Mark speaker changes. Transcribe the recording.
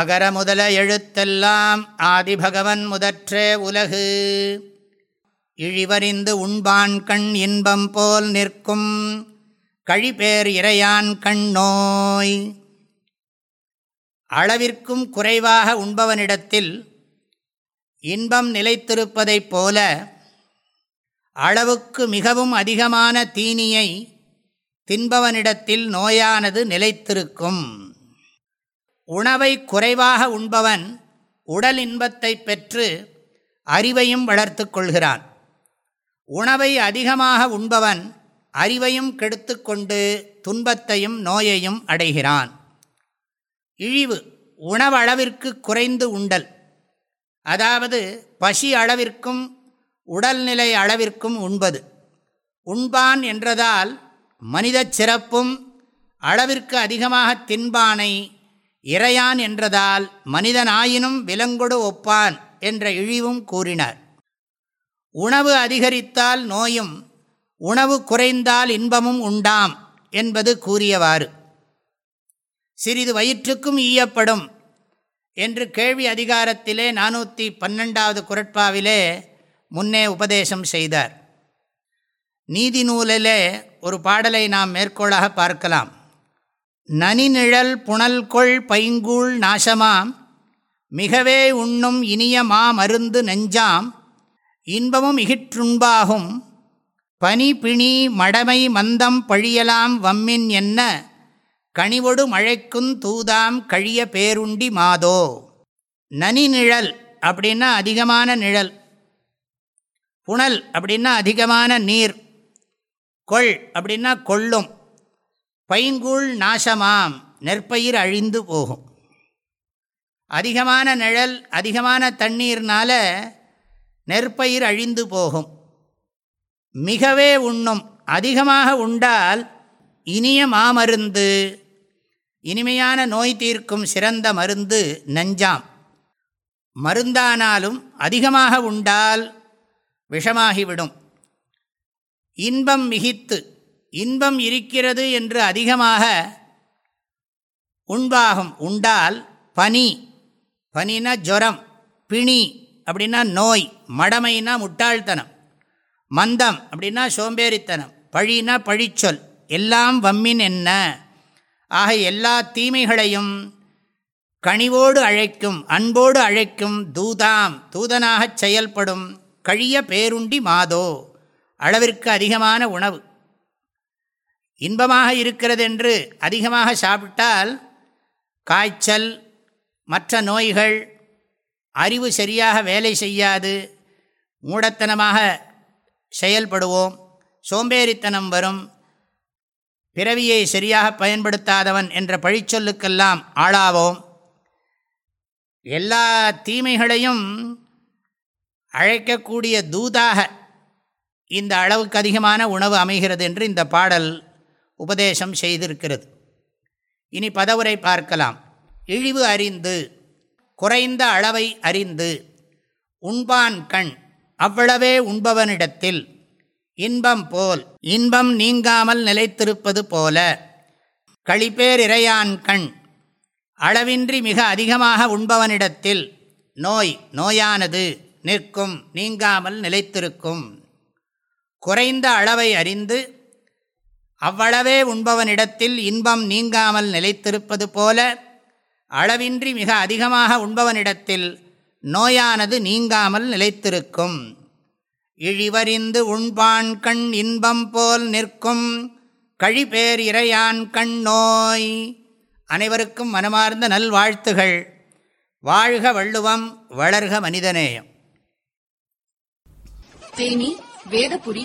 Speaker 1: அகர முதல எழுத்தெல்லாம் ஆதிபகவன் முதற்றே உலகு இழிவறிந்து உண்பான் கண் இன்பம் போல் நிற்கும் கழிப்பேர் இறையான் கண் நோய் அளவிற்கும் குறைவாக உண்பவனிடத்தில் இன்பம் நிலைத்திருப்பதைப் போல அளவுக்கு மிகவும் அதிகமான தீனியை தின்பவனிடத்தில் நோயானது நிலைத்திருக்கும் உணவை குறைவாக உண்பவன் உடல் இன்பத்தை பெற்று அறிவையும் வளர்த்து கொள்கிறான் உணவை அதிகமாக உண்பவன் அறிவையும் கெடுத்து கொண்டு துன்பத்தையும் நோயையும் அடைகிறான் இழிவு உணவளவிற்கு குறைந்து உண்டல் அதாவது பசி அளவிற்கும் உடல்நிலை அளவிற்கும் உண்பது உண்பான் என்றதால் மனித சிறப்பும் அளவிற்கு அதிகமாக தின்பானை இறையான் என்றதால் மனிதனாயினும் விலங்கொடு ஒப்பான் என்ற இழிவும் கூறினார் உணவு அதிகரித்தால் நோயும் உணவு குறைந்தால் இன்பமும் உண்டாம் என்பது கூறியவாறு சிறிது வயிற்றுக்கும் ஈயப்படும் என்று கேள்வி அதிகாரத்திலே நானூற்றி பன்னெண்டாவது குரட்பாவிலே முன்னே உபதேசம் செய்தார் நீதி நூலிலே ஒரு பாடலை நாம் மேற்கோளாக பார்க்கலாம் நனிநிழல் கொள் பைங்கூழ் நாசமாம் மிகவே உண்ணும் இனிய மாமருந்து நெஞ்சாம் இன்பமும் இகிற்றுண்பாகும் பனி பிணி மடமை மந்தம் பழியலாம் வம்மின் என்ன கனிவொடு மழைக்கும் தூதாம் கழிய பேருண்டி மாதோ நனி நிழல் அப்படின்னா அதிகமான நிழல் புனல் அப்படின்னா அதிகமான நீர் கொள் அப்படின்னா கொள்ளும் பைங்கூழ் நாசமாம் நெற்பயிர் அழிந்து போகும் அதிகமான நிழல் அதிகமான தண்ணீர்னால நெற்பயிர் அழிந்து போகும் மிகவே உண்ணும் அதிகமாக உண்டால் இனிய மாமருந்து இனிமையான நோய் தீர்க்கும் சிறந்த மருந்து நஞ்சாம் மருந்தானாலும் அதிகமாக உண்டால் விஷமாகிவிடும் இன்பம் மிகித்து இன்பம் இருக்கிறது என்று அதிகமாக உண்பாகும் உண்டால் பனி பனினா ஜுரம் பிணி அப்படின்னா நோய் மடமைனா முட்டாள்தனம் மந்தம் அப்படின்னா சோம்பேறித்தனம் பழினா பழிச்சொல் எல்லாம் வம்மின் என்ன ஆக எல்லா தீமைகளையும் கனிவோடு அழைக்கும் அன்போடு அழைக்கும் தூதாம் தூதனாகச் செயல்படும் கழிய பேருண்டி மாதோ அளவிற்கு அதிகமான உணவு இன்பமாக இருக்கிறது என்று அதிகமாக சாப்பிட்டால் காய்ச்சல் மற்ற நோய்கள் அறிவு சரியாக வேலை செய்யாது மூடத்தனமாக செயல்படுவோம் சோம்பேறித்தனம் வரும் பிறவியை சரியாக பயன்படுத்தாதவன் என்ற பழிச்சொல்லுக்கெல்லாம் ஆளாவோம் எல்லா தீமைகளையும் அழைக்கக்கூடிய தூதாக இந்த அளவுக்கு அதிகமான உணவு அமைகிறது என்று இந்த பாடல் உபதேசம் செய்திருக்கிறது இனி பதவுரை பார்க்கலாம் இழிவு அறிந்து குறைந்த அளவை அறிந்து உண்பான் கண் அவ்வளவே உண்பவனிடத்தில் இன்பம் போல் இன்பம் நீங்காமல் நிலைத்திருப்பது போல கழிப்பேர் இறையான் கண் அளவின்றி மிக அதிகமாக உண்பவனிடத்தில் நோய் நோயானது நிற்கும் நீங்காமல் நிலைத்திருக்கும் குறைந்த அளவை அறிந்து அவ்வளவே உண்பவனிடத்தில் இன்பம் நீங்காமல் நிலைத்திருப்பது போல அளவின்றி மிக அதிகமாக உண்பவனிடத்தில் நோயானது நீங்காமல் நிலைத்திருக்கும் இழிவறிந்து உண்பான் கண் இன்பம் போல் நிற்கும் கழிபேர் இறையான் கண் நோய் அனைவருக்கும் மனமார்ந்த நல்வாழ்த்துகள் வாழ்க வள்ளுவம் வளர்க மனிதநேயம்
Speaker 2: தேனி வேதபுரி